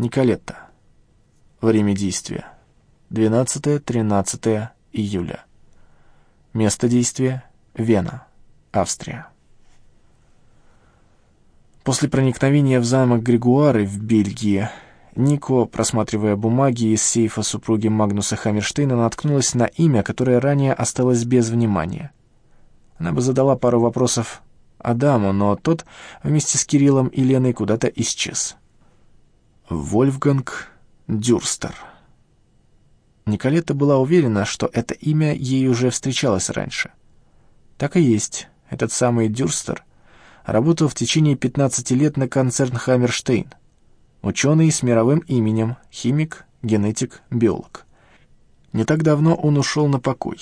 Николетта. Время действия. 12-13 июля. Место действия – Вена, Австрия. После проникновения в замок Григуары в Бельгии Нико, просматривая бумаги из сейфа супруги Магнуса Хаммерштейна, наткнулась на имя, которое ранее осталось без внимания. Она бы задала пару вопросов Адаму, но тот вместе с Кириллом и Леной куда-то исчез. Вольфганг Дюрстер. Николетта была уверена, что это имя ей уже встречалось раньше. Так и есть. Этот самый Дюрстер работал в течение 15 лет на концерн Хаммерштейн. Ученый с мировым именем, химик, генетик, биолог. Не так давно он ушел на покой.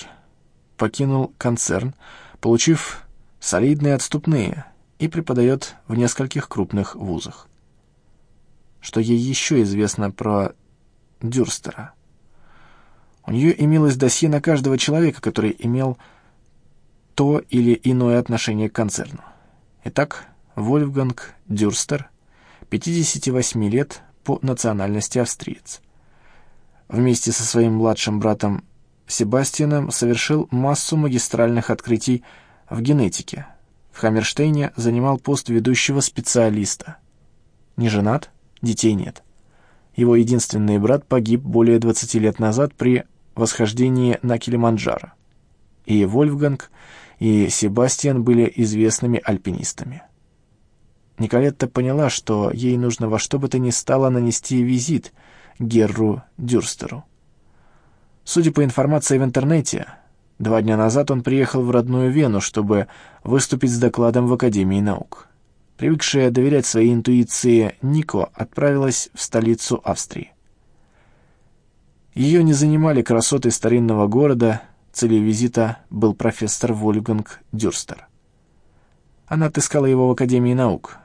Покинул концерн, получив солидные отступные, и преподает в нескольких крупных вузах. Что ей еще известно про Дюрстера? У нее имелось досье на каждого человека, который имел то или иное отношение к концерну. Итак, Вольфганг Дюрстер, 58 лет, по национальности австриец. Вместе со своим младшим братом Себастьяном совершил массу магистральных открытий в генетике. В Хаммерштейне занимал пост ведущего специалиста. Не женат, детей нет. Его единственный брат погиб более 20 лет назад при восхождении на Килиманджаро. И Вольфганг, и Себастьян были известными альпинистами. Николетта поняла, что ей нужно во что бы то ни стало нанести визит Герру Дюрстеру. Судя по информации в интернете, два дня назад он приехал в родную Вену, чтобы выступить с докладом в Академии наук. Привыкшая доверять своей интуиции, Нико отправилась в столицу Австрии. Ее не занимали красоты старинного города, целью визита был профессор Вольфганг Дюрстер. Она отыскала его в Академии наук,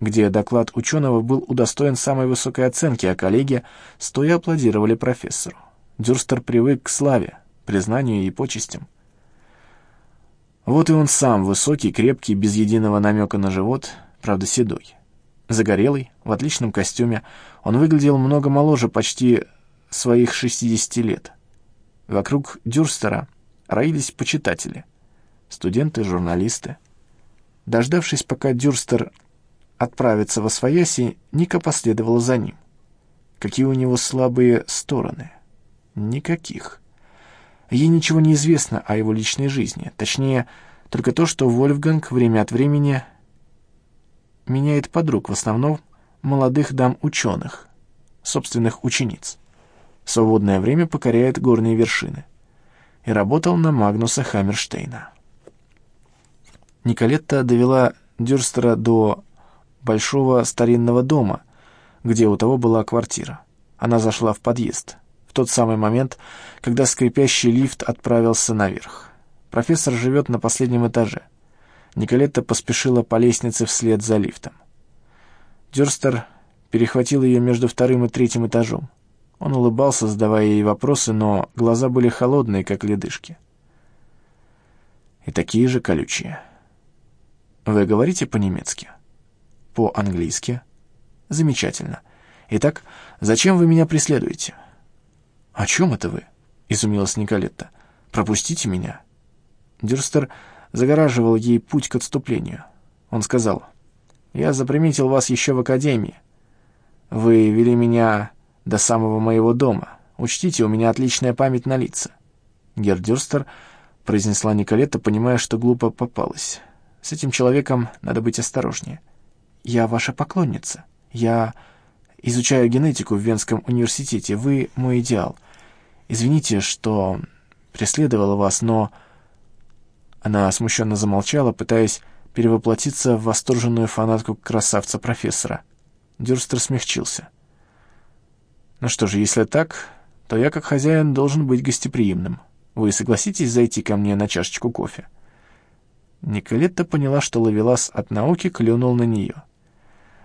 где доклад ученого был удостоен самой высокой оценки, а коллеги стоя аплодировали профессору. Дюрстер привык к славе, признанию и почестям. Вот и он сам, высокий, крепкий, без единого намека на живот, правда седой. Загорелый, в отличном костюме, он выглядел много моложе почти своих 60 лет. Вокруг Дюрстера роились почитатели, студенты, журналисты. Дождавшись, пока Дюрстер отправится во свояси, Ника последовала за ним. Какие у него слабые стороны? Никаких. Ей ничего не известно о его личной жизни, точнее, только то, что Вольфганг время от времени меняет подруг, в основном молодых дам-ученых, собственных учениц свободное время покоряет горные вершины. И работал на Магнуса Хаммерштейна. Николетта довела Дюрстера до большого старинного дома, где у того была квартира. Она зашла в подъезд, в тот самый момент, когда скрипящий лифт отправился наверх. Профессор живет на последнем этаже. Николетта поспешила по лестнице вслед за лифтом. Дюрстер перехватил ее между вторым и третьим этажом. Он улыбался, задавая ей вопросы, но глаза были холодные, как ледышки. И такие же колючие. Вы говорите по-немецки? По-английски? Замечательно. Итак, зачем вы меня преследуете? О чем это вы? Изумилась Николетта. Пропустите меня. Дюрстер загораживал ей путь к отступлению. Он сказал, «Я заприметил вас еще в академии. Вы вели меня до самого моего дома. Учтите, у меня отличная память на лица». Гердюрстер произнесла Николета, понимая, что глупо попалась. «С этим человеком надо быть осторожнее. Я ваша поклонница. Я изучаю генетику в Венском университете. Вы мой идеал. Извините, что преследовала вас, но...» Она смущенно замолчала, пытаясь перевоплотиться в восторженную фанатку красавца-профессора. Дюрстер смягчился. Ну что же, если так, то я как хозяин должен быть гостеприимным. Вы согласитесь зайти ко мне на чашечку кофе?» Николетта поняла, что Лавелас от науки клюнул на нее.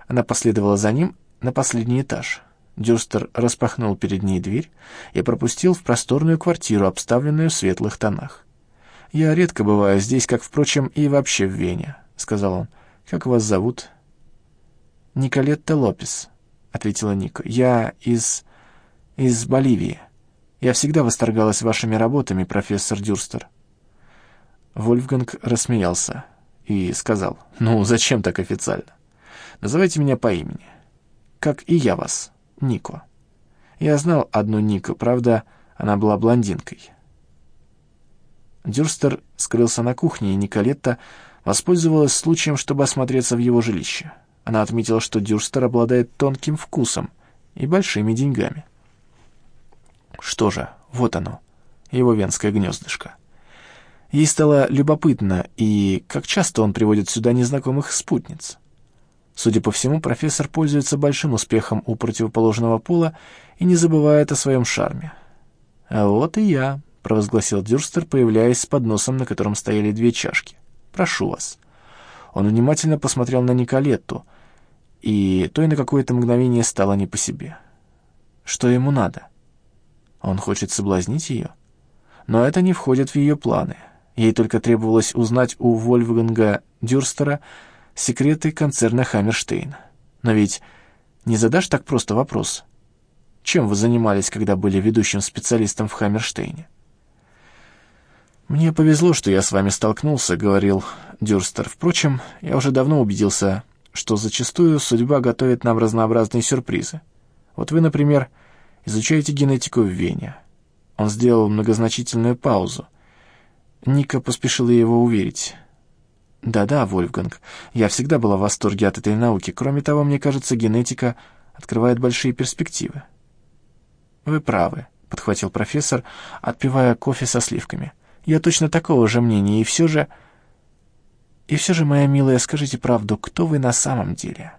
Она последовала за ним на последний этаж. Дюрстер распахнул перед ней дверь и пропустил в просторную квартиру, обставленную в светлых тонах. «Я редко бываю здесь, как, впрочем, и вообще в Вене», — сказал он. «Как вас зовут?» «Николетта Лопес», — ответила Ника. «Я из... из Боливии. Я всегда восторгалась вашими работами, профессор Дюрстер». Вольфганг рассмеялся и сказал, «Ну, зачем так официально? Называйте меня по имени. Как и я вас, Нико. Я знал одну Нику, правда, она была блондинкой». Дюрстер скрылся на кухне, и Николетта воспользовалась случаем, чтобы осмотреться в его жилище. Она отметила, что Дюрстер обладает тонким вкусом и большими деньгами. Что же, вот оно, его венское гнездышко. Ей стало любопытно, и как часто он приводит сюда незнакомых спутниц. Судя по всему, профессор пользуется большим успехом у противоположного пола и не забывает о своем шарме. «А вот и я», — провозгласил Дюрстер, появляясь с подносом, на котором стояли две чашки. «Прошу вас». Он внимательно посмотрел на Николетту, и то и на какое-то мгновение стало не по себе. Что ему надо? Он хочет соблазнить ее? Но это не входит в ее планы. Ей только требовалось узнать у Вольфганга Дюрстера секреты концерна Хаммерштейн. Но ведь не задашь так просто вопрос. Чем вы занимались, когда были ведущим специалистом в Хаммерштейне? «Мне повезло, что я с вами столкнулся», — говорил Дюрстер. «Впрочем, я уже давно убедился, что зачастую судьба готовит нам разнообразные сюрпризы. Вот вы, например, изучаете генетику в Вене». Он сделал многозначительную паузу. Ника поспешила его уверить. «Да-да, Вольфганг, я всегда была в восторге от этой науки. Кроме того, мне кажется, генетика открывает большие перспективы». «Вы правы», — подхватил профессор, отпивая кофе со сливками. Я точно такого же мнения, и все же... И все же, моя милая, скажите правду, кто вы на самом деле?»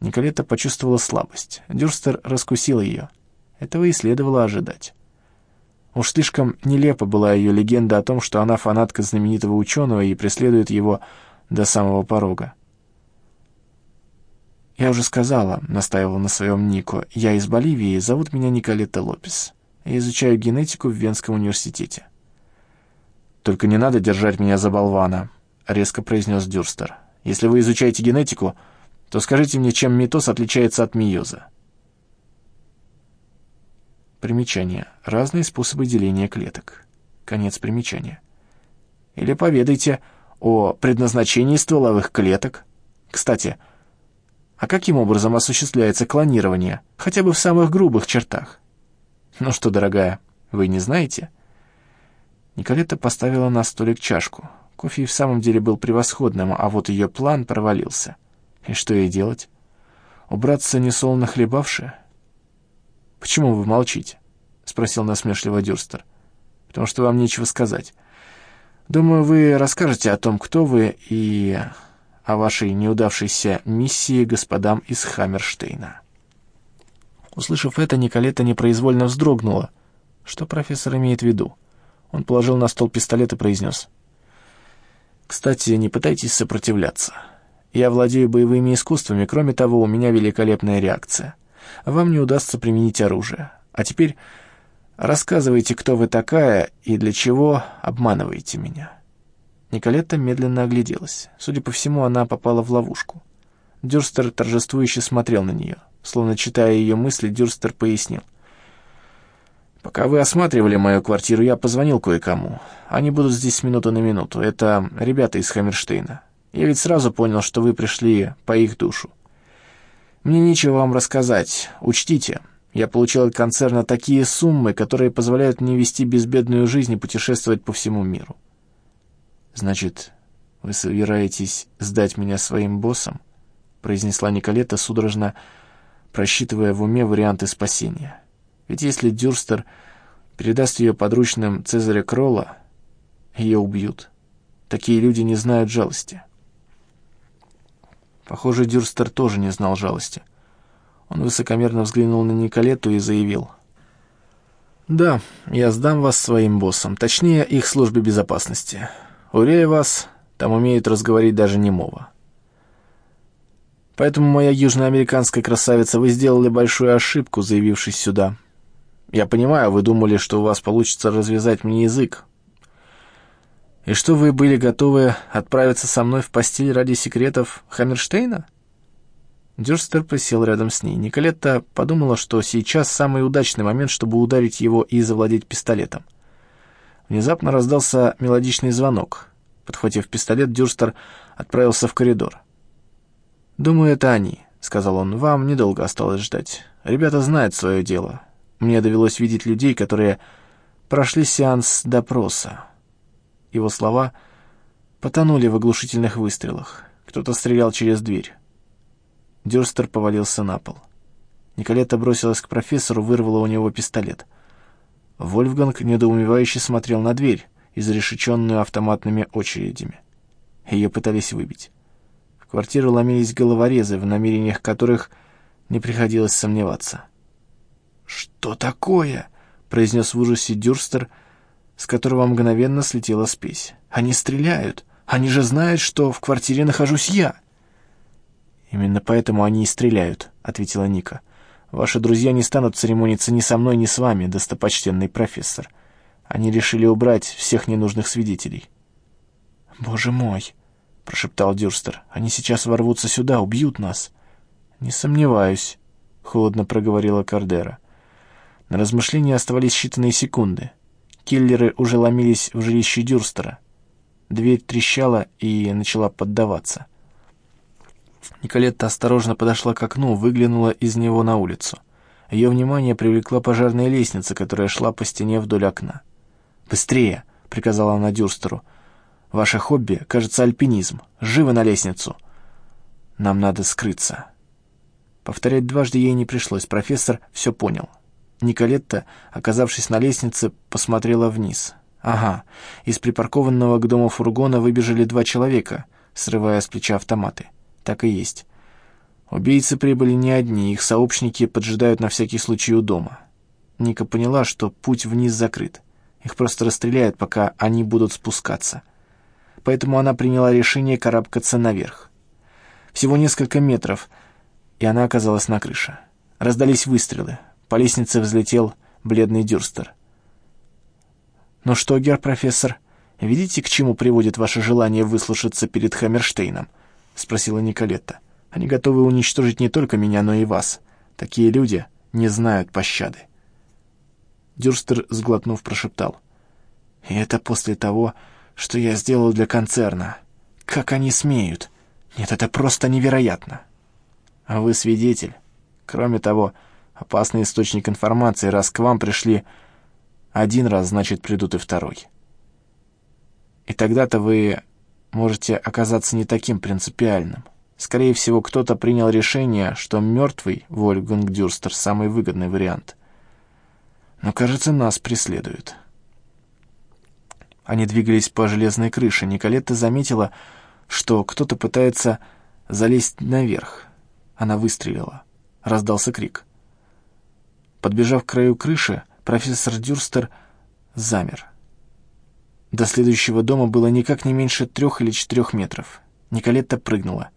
Николета почувствовала слабость. Дюрстер раскусил ее. Этого и следовало ожидать. Уж слишком нелепа была ее легенда о том, что она фанатка знаменитого ученого и преследует его до самого порога. «Я уже сказала», — настаивал на своем Нико, — «я из Боливии, зовут меня Николета Лопес. Я изучаю генетику в Венском университете. «Только не надо держать меня за болвана», — резко произнес Дюрстер. «Если вы изучаете генетику, то скажите мне, чем митоз отличается от миоза». Примечание. Разные способы деления клеток. Конец примечания. Или поведайте о предназначении стволовых клеток. Кстати, а каким образом осуществляется клонирование, хотя бы в самых грубых чертах? Ну что, дорогая, вы не знаете?» Николета поставила на столик чашку. Кофе и в самом деле был превосходным, а вот ее план провалился. И что ей делать? Убраться несолоно хлебавши? «Почему вы молчите?» — спросил насмешливо Дюрстер. «Потому что вам нечего сказать. Думаю, вы расскажете о том, кто вы, и о вашей неудавшейся миссии господам из Хаммерштейна». Услышав это, Николета непроизвольно вздрогнула. Что профессор имеет в виду? Он положил на стол пистолет и произнес. «Кстати, не пытайтесь сопротивляться. Я владею боевыми искусствами, кроме того, у меня великолепная реакция. Вам не удастся применить оружие. А теперь рассказывайте, кто вы такая и для чего обманываете меня». Николетта медленно огляделась. Судя по всему, она попала в ловушку. Дюрстер торжествующе смотрел на нее. Словно читая ее мысли, Дюрстер пояснил. Пока вы осматривали мою квартиру, я позвонил кое-кому. Они будут здесь с минуты на минуту. Это ребята из Хаммерштейна. Я ведь сразу понял, что вы пришли по их душу. Мне нечего вам рассказать. Учтите, я получил от концерна такие суммы, которые позволяют мне вести безбедную жизнь и путешествовать по всему миру. Значит, вы собираетесь сдать меня своим боссам? произнесла Николета, судорожно просчитывая в уме варианты спасения. Ведь если Дюрстер передаст ее подручным Цезаря Кролла, ее убьют. Такие люди не знают жалости. Похоже, Дюрстер тоже не знал жалости. Он высокомерно взглянул на Николету и заявил. «Да, я сдам вас своим боссам, точнее, их службе безопасности. Уверяю вас, там умеют разговорить даже немого. Поэтому, моя южноамериканская красавица, вы сделали большую ошибку, заявившись сюда. Я понимаю, вы думали, что у вас получится развязать мне язык. И что вы были готовы отправиться со мной в постель ради секретов Хаммерштейна? Дюрстер присел рядом с ней. Николетта подумала, что сейчас самый удачный момент, чтобы ударить его и завладеть пистолетом. Внезапно раздался мелодичный звонок. Подхватив пистолет, Дюрстер отправился в коридор. «Думаю, это они», — сказал он. «Вам недолго осталось ждать. Ребята знают свое дело. Мне довелось видеть людей, которые прошли сеанс допроса». Его слова потонули в оглушительных выстрелах. Кто-то стрелял через дверь. Дюрстер повалился на пол. Николета бросилась к профессору, вырвала у него пистолет. Вольфганг недоумевающе смотрел на дверь, изрешеченную автоматными очередями. Ее пытались выбить. В квартиру ломились головорезы, в намерениях которых не приходилось сомневаться. «Что такое?» — произнес в ужасе Дюрстер, с которого мгновенно слетела спесь. «Они стреляют! Они же знают, что в квартире нахожусь я!» «Именно поэтому они и стреляют», — ответила Ника. «Ваши друзья не станут церемониться ни со мной, ни с вами, достопочтенный профессор. Они решили убрать всех ненужных свидетелей». «Боже мой!» — прошептал Дюрстер. «Они сейчас ворвутся сюда, убьют нас». «Не сомневаюсь», — холодно проговорила Кардера. На размышления оставались считанные секунды. Киллеры уже ломились в жилище Дюрстера. Дверь трещала и начала поддаваться. Николетта осторожно подошла к окну, выглянула из него на улицу. Ее внимание привлекла пожарная лестница, которая шла по стене вдоль окна. «Быстрее!» — приказала она Дюрстеру. «Ваше хобби, кажется, альпинизм. Живо на лестницу!» «Нам надо скрыться». Повторять дважды ей не пришлось, профессор все понял. Николетта, оказавшись на лестнице, посмотрела вниз. «Ага, из припаркованного к дому фургона выбежали два человека, срывая с плеча автоматы». Так и есть. Убийцы прибыли не одни, их сообщники поджидают на всякий случай у дома. Ника поняла, что путь вниз закрыт. Их просто расстреляют, пока они будут спускаться. Поэтому она приняла решение карабкаться наверх. Всего несколько метров, и она оказалась на крыше. Раздались выстрелы. По лестнице взлетел бледный дюрстер. «Ну что, гер профессор, видите, к чему приводит ваше желание выслушаться перед Хаммерштейном?» — спросила Николетта. «Они готовы уничтожить не только меня, но и вас. Такие люди не знают пощады». Дюрстер, сглотнув, прошептал. «И это после того, что я сделал для концерна. Как они смеют? Нет, это просто невероятно!» «А вы свидетель. Кроме того, опасный источник информации, раз к вам пришли один раз, значит, придут и второй. И тогда-то вы можете оказаться не таким принципиальным. Скорее всего, кто-то принял решение, что мертвый Вольфганг Дюрстер — самый выгодный вариант. Но, кажется, нас преследуют. Они двигались по железной крыше. Николетта заметила, что кто-то пытается залезть наверх. Она выстрелила. Раздался крик. Подбежав к краю крыши, профессор Дюрстер замер. До следующего дома было никак не меньше трех или четырех метров. Николетта прыгнула.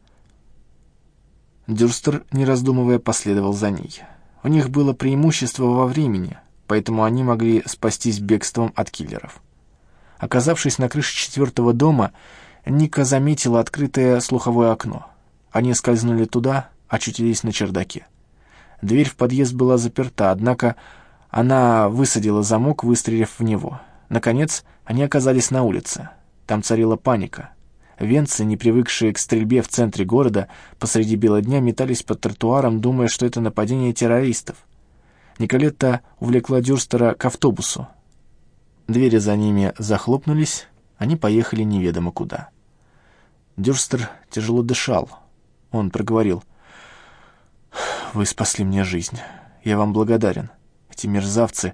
Дюрстер, не раздумывая, последовал за ней. У них было преимущество во времени, поэтому они могли спастись бегством от киллеров. Оказавшись на крыше четвертого дома, Ника заметила открытое слуховое окно. Они скользнули туда, очутились на чердаке. Дверь в подъезд была заперта, однако она высадила замок, выстрелив в него — Наконец, они оказались на улице. Там царила паника. Венцы, не привыкшие к стрельбе в центре города, посреди бела дня метались под тротуаром, думая, что это нападение террористов. Николетта увлекла Дюрстера к автобусу. Двери за ними захлопнулись, они поехали неведомо куда. Дюрстер тяжело дышал. Он проговорил. «Вы спасли мне жизнь. Я вам благодарен. Эти мерзавцы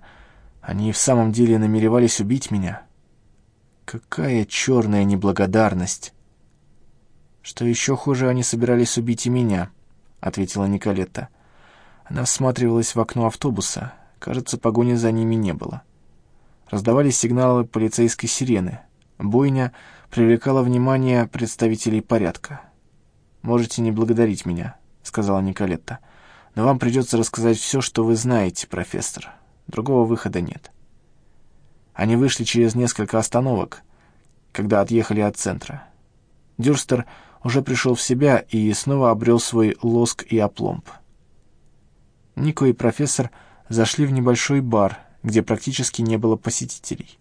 они и в самом деле намеревались убить меня. Какая черная неблагодарность! Что еще хуже, они собирались убить и меня, — ответила Николетта. Она всматривалась в окно автобуса. Кажется, погони за ними не было. Раздавались сигналы полицейской сирены. Бойня привлекала внимание представителей порядка. «Можете не благодарить меня», — сказала Николетта. «Но вам придется рассказать все, что вы знаете, профессор». Другого выхода нет. Они вышли через несколько остановок, когда отъехали от центра. Дюрстер уже пришел в себя и снова обрел свой лоск и опломб. Нико и профессор зашли в небольшой бар, где практически не было посетителей.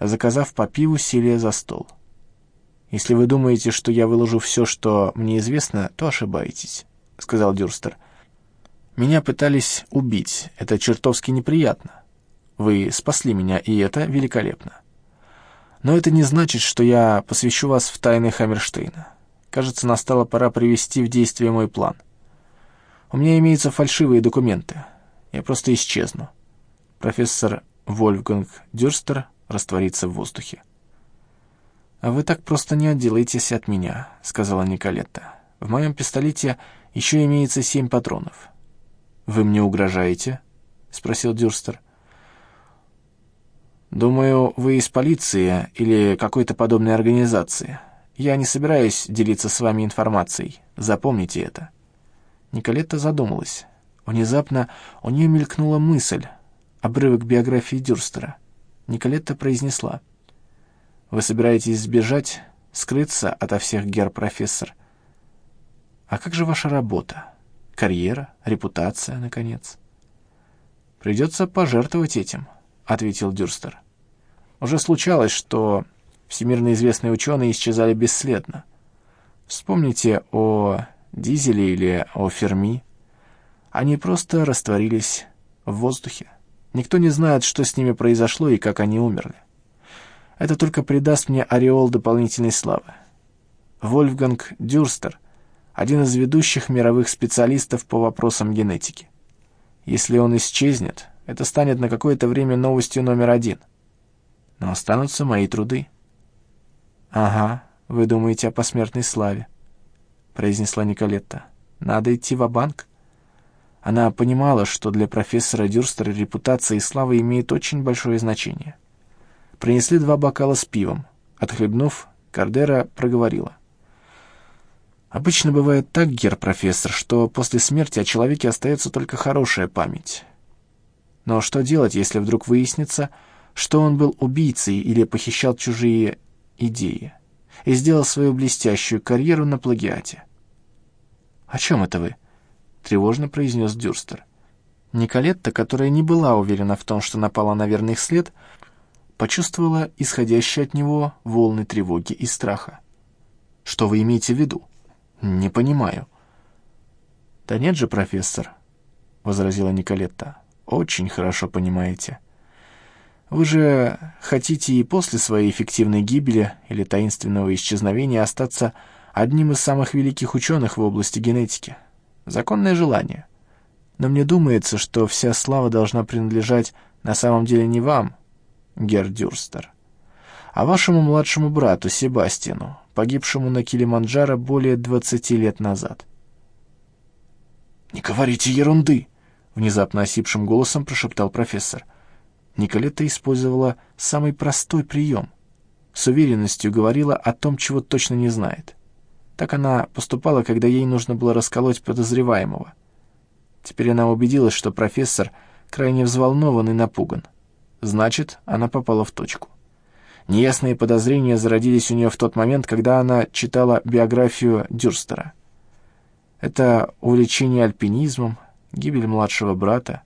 Заказав по пиву, сели за стол. «Если вы думаете, что я выложу все, что мне известно, то ошибаетесь», — сказал Дюрстер. «Меня пытались убить. Это чертовски неприятно. Вы спасли меня, и это великолепно. Но это не значит, что я посвящу вас в тайны Хаммерштейна. Кажется, настала пора привести в действие мой план. У меня имеются фальшивые документы. Я просто исчезну. Профессор Вольфганг Дюрстер растворится в воздухе. «А вы так просто не отделаетесь от меня», — сказала Николетта. «В моем пистолете еще имеется семь патронов». «Вы мне угрожаете?» — спросил Дюрстер. «Думаю, вы из полиции или какой-то подобной организации. Я не собираюсь делиться с вами информацией. Запомните это». Николетта задумалась. Внезапно у нее мелькнула мысль, обрывок биографии Дюрстера. Николетта произнесла. «Вы собираетесь сбежать, скрыться ото всех гер, профессор? А как же ваша работа? Карьера, репутация, наконец?» «Придется пожертвовать этим», — ответил Дюрстер. «Уже случалось, что всемирно известные ученые исчезали бесследно. Вспомните о Дизеле или о Ферми. Они просто растворились в воздухе. Никто не знает, что с ними произошло и как они умерли. Это только придаст мне ореол дополнительной славы. Вольфганг Дюрстер — один из ведущих мировых специалистов по вопросам генетики. Если он исчезнет, это станет на какое-то время новостью номер один. Но останутся мои труды. «Ага, вы думаете о посмертной славе», — произнесла Николетта. «Надо идти в банк она понимала, что для профессора Дюрстера репутация и слава имеют очень большое значение. Принесли два бокала с пивом. Отхлебнув, Кардера проговорила. «Обычно бывает так, гер-профессор, что после смерти о человеке остается только хорошая память. Но что делать, если вдруг выяснится, что он был убийцей или похищал чужие идеи и сделал свою блестящую карьеру на плагиате?» «О чем это вы?» тревожно произнес Дюрстер. Николетта, которая не была уверена в том, что напала на верный след, почувствовала исходящие от него волны тревоги и страха. «Что вы имеете в виду?» «Не понимаю». «Да нет же, профессор», — возразила Николетта. «Очень хорошо понимаете. Вы же хотите и после своей эффективной гибели или таинственного исчезновения остаться одним из самых великих ученых в области генетики». Законное желание. Но мне думается, что вся слава должна принадлежать на самом деле не вам, Гердюрстер, а вашему младшему брату Себастину, погибшему на Килиманджаро более двадцати лет назад. «Не говорите ерунды!» — внезапно осипшим голосом прошептал профессор. Николета использовала самый простой прием. С уверенностью говорила о том, чего точно не знает. Так она поступала, когда ей нужно было расколоть подозреваемого. Теперь она убедилась, что профессор крайне взволнован и напуган. Значит, она попала в точку. Неясные подозрения зародились у нее в тот момент, когда она читала биографию Дюрстера. Это увлечение альпинизмом, гибель младшего брата.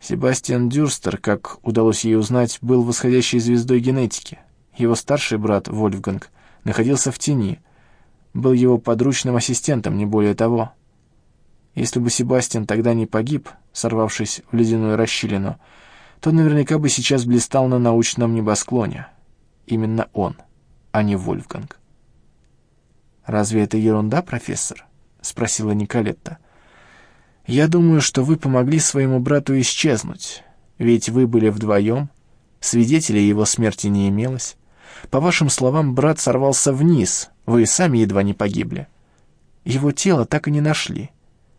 Себастьян Дюрстер, как удалось ей узнать, был восходящей звездой генетики. Его старший брат, Вольфганг, находился в тени — был его подручным ассистентом, не более того. Если бы Себастьян тогда не погиб, сорвавшись в ледяную расщелину, то наверняка бы сейчас блистал на научном небосклоне. Именно он, а не Вольфганг. «Разве это ерунда, профессор?» — спросила Николетта. «Я думаю, что вы помогли своему брату исчезнуть, ведь вы были вдвоем, свидетелей его смерти не имелось. По вашим словам, брат сорвался вниз, вы сами едва не погибли. Его тело так и не нашли.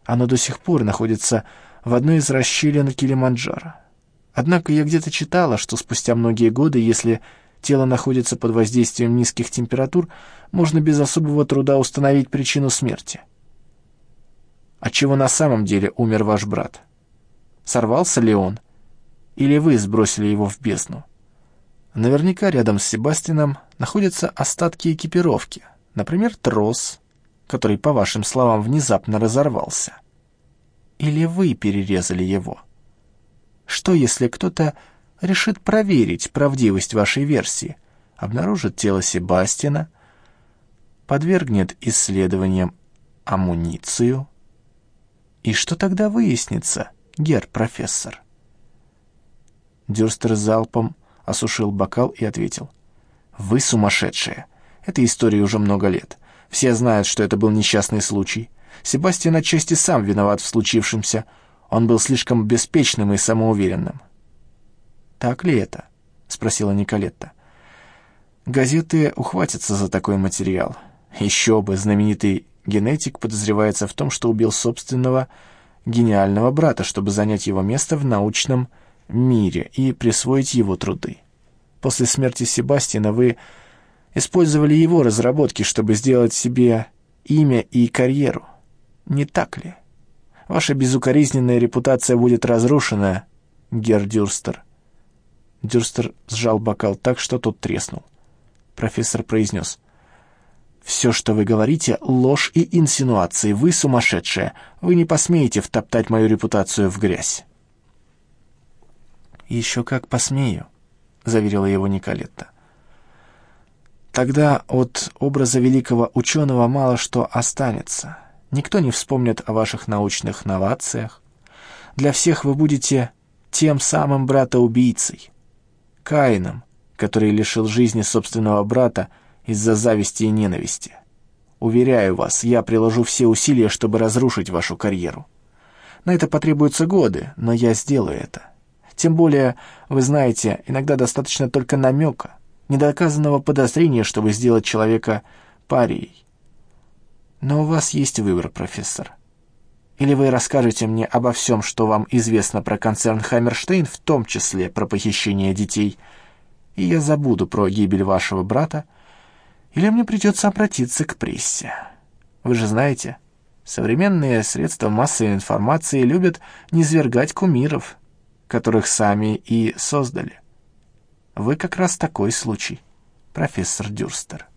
Оно до сих пор находится в одной из расщелин Килиманджаро. Однако я где-то читала, что спустя многие годы, если тело находится под воздействием низких температур, можно без особого труда установить причину смерти. От чего на самом деле умер ваш брат? Сорвался ли он? Или вы сбросили его в бездну? Наверняка рядом с Себастином находятся остатки экипировки, Например, трос, который, по вашим словам, внезапно разорвался. Или вы перерезали его? Что, если кто-то решит проверить правдивость вашей версии, обнаружит тело Себастина, подвергнет исследованиям амуницию? И что тогда выяснится, гер-профессор? Дюрстер залпом осушил бокал и ответил. «Вы сумасшедшие. Этой истории уже много лет. Все знают, что это был несчастный случай. Себастьян отчасти сам виноват в случившемся. Он был слишком беспечным и самоуверенным. «Так ли это?» — спросила Николетта. «Газеты ухватятся за такой материал. Еще бы, знаменитый генетик подозревается в том, что убил собственного гениального брата, чтобы занять его место в научном мире и присвоить его труды. После смерти Себастьяна вы использовали его разработки, чтобы сделать себе имя и карьеру. Не так ли? Ваша безукоризненная репутация будет разрушена, Герр Дюрстер». Дюрстер сжал бокал так, что тот треснул. Профессор произнес. «Все, что вы говорите, ложь и инсинуации. Вы сумасшедшая. Вы не посмеете втоптать мою репутацию в грязь». «Еще как посмею», — заверила его Николетта. «Тогда от образа великого ученого мало что останется. Никто не вспомнит о ваших научных новациях. Для всех вы будете тем самым брата-убийцей, Каином, который лишил жизни собственного брата из-за зависти и ненависти. Уверяю вас, я приложу все усилия, чтобы разрушить вашу карьеру. На это потребуются годы, но я сделаю это. Тем более, вы знаете, иногда достаточно только намека, недоказанного подозрения, чтобы сделать человека парией. Но у вас есть выбор, профессор. Или вы расскажете мне обо всем, что вам известно про концерн Хаммерштейн, в том числе про похищение детей, и я забуду про гибель вашего брата, или мне придется обратиться к прессе. Вы же знаете, современные средства массовой информации любят низвергать кумиров, которых сами и создали. Вы как раз такой случай, профессор Дюрстер.